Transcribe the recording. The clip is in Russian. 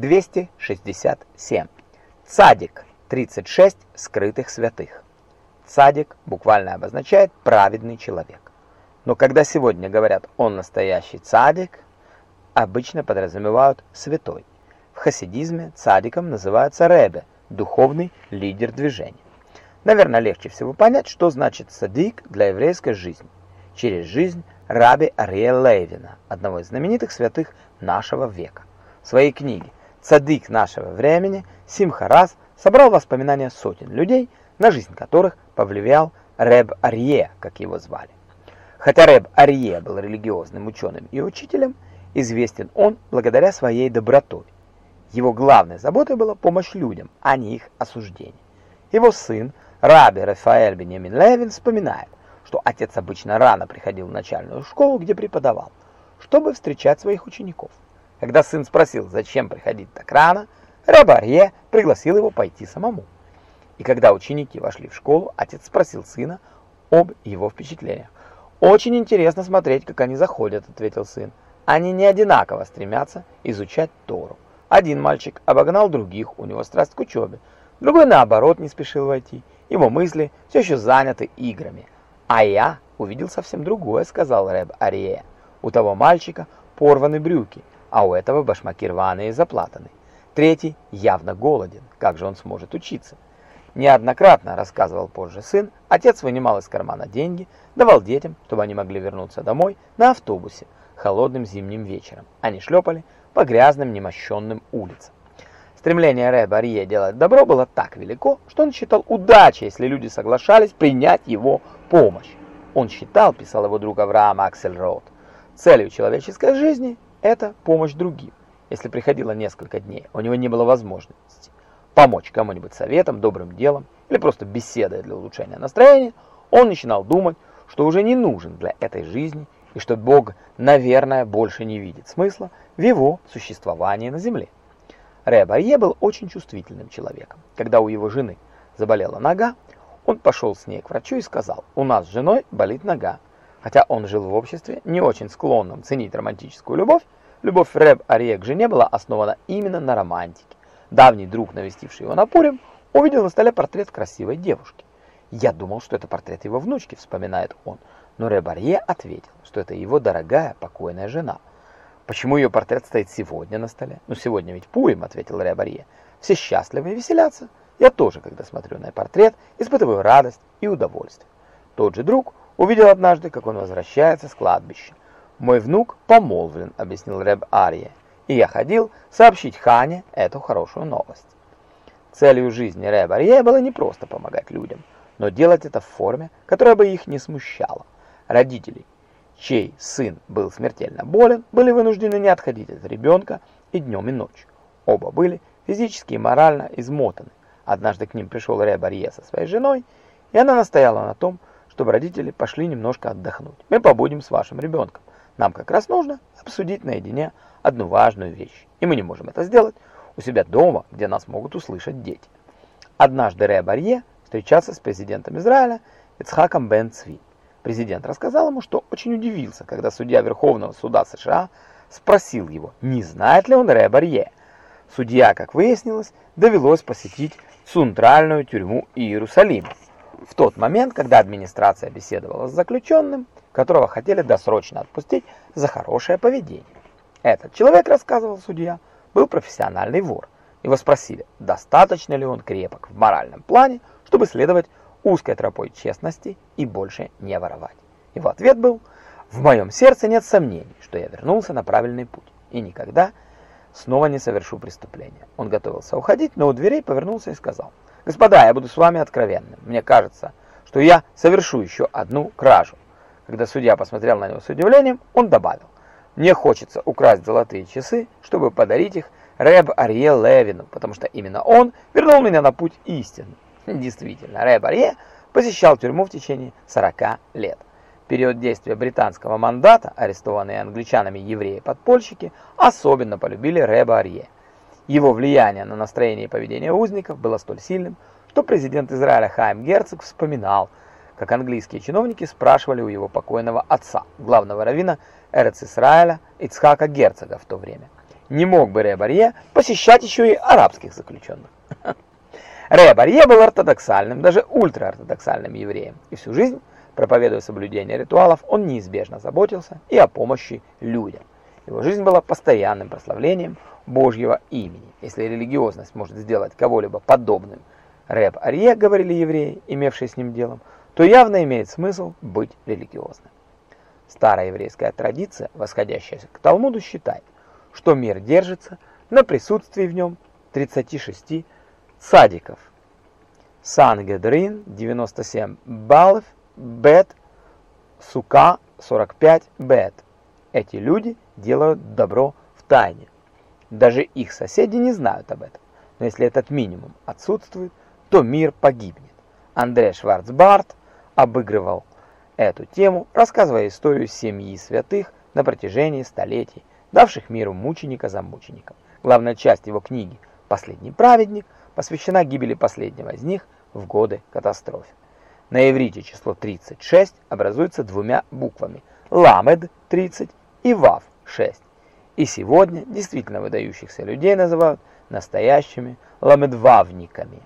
267. Цадик. 36 скрытых святых. Цадик буквально обозначает праведный человек. Но когда сегодня говорят «он настоящий цадик», обычно подразумевают святой. В хасидизме цадиком называется ребе, духовный лидер движения. Наверное, легче всего понять, что значит садик для еврейской жизни. Через жизнь раби Ариэ Левина, одного из знаменитых святых нашего века. В своей книге «Цадик нашего времени» Симхарас собрал воспоминания сотен людей, на жизнь которых повлиял Реб Арье, как его звали. Хотя Реб Арье был религиозным ученым и учителем, известен он благодаря своей добротой. Его главной заботой была помощь людям, а не их осуждение. Его сын, Раби Рафаэль Бенемин Левин, вспоминает, что отец обычно рано приходил в начальную школу, где преподавал, чтобы встречать своих учеников. Когда сын спросил, зачем приходить так рано, Рабарье пригласил его пойти самому. И когда ученики вошли в школу, отец спросил сына об его впечатлениях. «Очень интересно смотреть, как они заходят», — ответил сын. «Они не одинаково стремятся изучать Тору. Один мальчик обогнал других, у него страсть к учебе. Другой, наоборот, не спешил войти. Его мысли все еще заняты играми. А я увидел совсем другое, сказал Рэб Ария. У того мальчика порваны брюки, а у этого башмаки рваные и заплатаны. Третий явно голоден. Как же он сможет учиться? Неоднократно, рассказывал позже сын, отец вынимал из кармана деньги, давал детям, чтобы они могли вернуться домой на автобусе холодным зимним вечером. Они шлепали по грязным немощенным улицам. Стремление Ре Барье делать добро было так велико, что он считал удачей, если люди соглашались принять его помощь. Он считал, писал его друг Авраам Аксельроуд, целью человеческой жизни – это помощь другим. Если приходило несколько дней, у него не было возможности помочь кому-нибудь советом, добрым делом или просто беседой для улучшения настроения, он начинал думать, что уже не нужен для этой жизни и что Бог, наверное, больше не видит смысла в его существовании на земле. Ре Барье был очень чувствительным человеком. Когда у его жены заболела нога, он пошел с ней к врачу и сказал, «У нас с женой болит нога». Хотя он жил в обществе, не очень склонном ценить романтическую любовь, любовь Рэб Арье к жене была основана именно на романтике. Давний друг, навестивший его на Пурим, увидел на столе портрет красивой девушки. «Я думал, что это портрет его внучки», — вспоминает он. Но Ребарье ответил, что это его дорогая покойная жена. «Почему ее портрет стоит сегодня на столе?» «Ну, сегодня ведь Пурим», — ответил Ребарье. «Все счастливы и веселятся. Я тоже, когда смотрю на портрет, испытываю радость и удовольствие». Тот же друг увидел однажды, как он возвращается с кладбища. «Мой внук помолвлен», — объяснил Реб Ария и я ходил сообщить Хане эту хорошую новость. Целью жизни Рэба Арье было не просто помогать людям, но делать это в форме, которая бы их не смущала. Родители, чей сын был смертельно болен, были вынуждены не отходить от ребенка и днем, и ночью. Оба были физически и морально измотаны. Однажды к ним пришел Рэб Арье со своей женой, и она настояла на том, чтобы родители пошли немножко отдохнуть. Мы побудем с вашим ребенком. Нам как раз нужно обсудить наедине одну важную вещь, и мы не можем это сделать у себя дома, где нас могут услышать дети. Однажды Ре Барье встречался с президентом Израиля Ицхаком Бен Цви. Президент рассказал ему, что очень удивился, когда судья Верховного суда США спросил его, не знает ли он Ре Барье. Судья, как выяснилось, довелось посетить центральную тюрьму Иерусалима. В тот момент, когда администрация беседовала с заключенным, которого хотели досрочно отпустить за хорошее поведение. Этот человек, рассказывал судья, был профессиональный вор. Его спросили, достаточно ли он крепок в моральном плане, чтобы следовать узкой тропой честности и больше не воровать. Его ответ был, в моем сердце нет сомнений, что я вернулся на правильный путь и никогда снова не совершу преступления. Он готовился уходить, но у дверей повернулся и сказал, «Господа, я буду с вами откровенным. Мне кажется, что я совершу еще одну кражу». Когда судья посмотрел на него с удивлением, он добавил, мне хочется украсть золотые часы, чтобы подарить их Рэб Арье Левину, потому что именно он вернул меня на путь истины. Действительно, Рэб Арье посещал тюрьму в течение 40 лет. Период действия британского мандата арестованные англичанами евреи-подпольщики особенно полюбили Рэба Арье. Его влияние на настроение и поведение узников было столь сильным, что президент Израиля Хайм Герцог вспоминал, как английские чиновники спрашивали у его покойного отца, главного раввина Эрец Исраэля Ицхака Герцога в то время. не мог бы Ре посещать еще и арабских заключенных. Ре был ортодоксальным, даже ультраортодоксальным евреем, и всю жизнь, проповедуя соблюдение ритуалов, он неизбежно заботился и о помощи людям. Его жизнь была постоянным прославлением Божьего имени. Если религиозность может сделать кого-либо подобным Рэб Арье, говорили евреи, имевшие с ним делом, то явно имеет смысл быть религиозным. Старая еврейская традиция, восходящая к Талмуду, считает, что мир держится на присутствии в нем 36 цадиков. Сангедрин 97 баллов, Бет Сука 45 Бет. Эти люди делают добро в тайне. Даже их соседи не знают об этом. Но если этот минимум отсутствует, то мир погибнет. Андрей Шварцбарт обыгрывал эту тему, рассказывая историю семьи святых на протяжении столетий, давших миру мученика за мучеником. Главная часть его книги «Последний праведник» посвящена гибели последнего из них в годы катастрофы. На иврите число 36 образуется двумя буквами «ламед» 30 и «вав» 6. И сегодня действительно выдающихся людей называют настоящими ламедвавниками.